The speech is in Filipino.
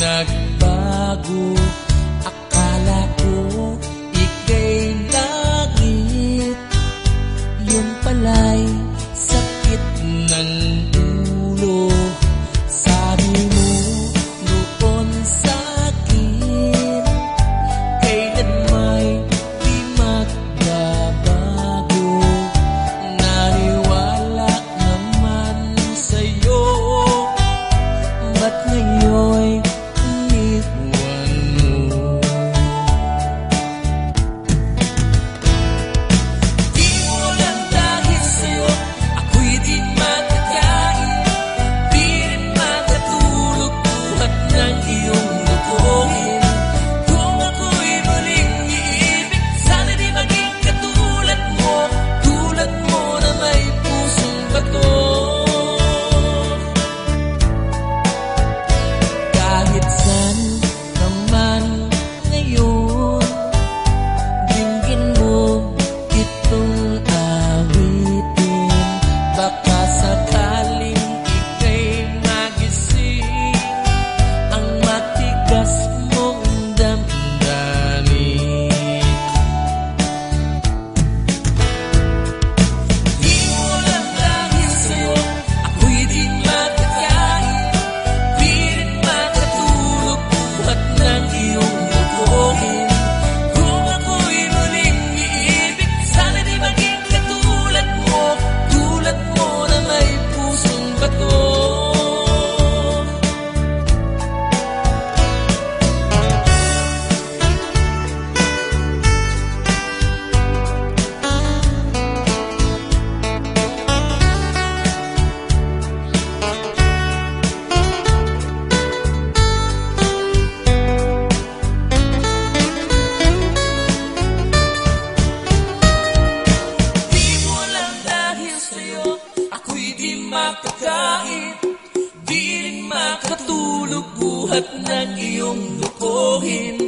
nagbago makakain Di rin makatulog Buhat ng iyong lukuhin